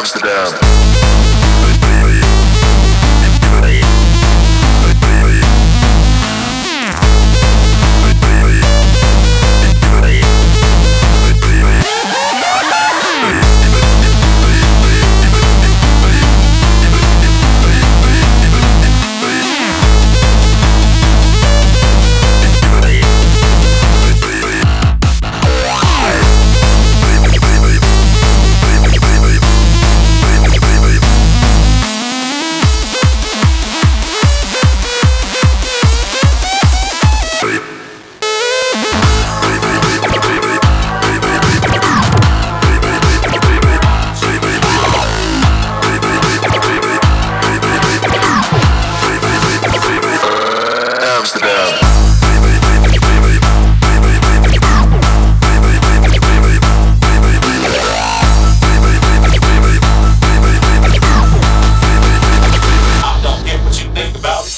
Amsterdam.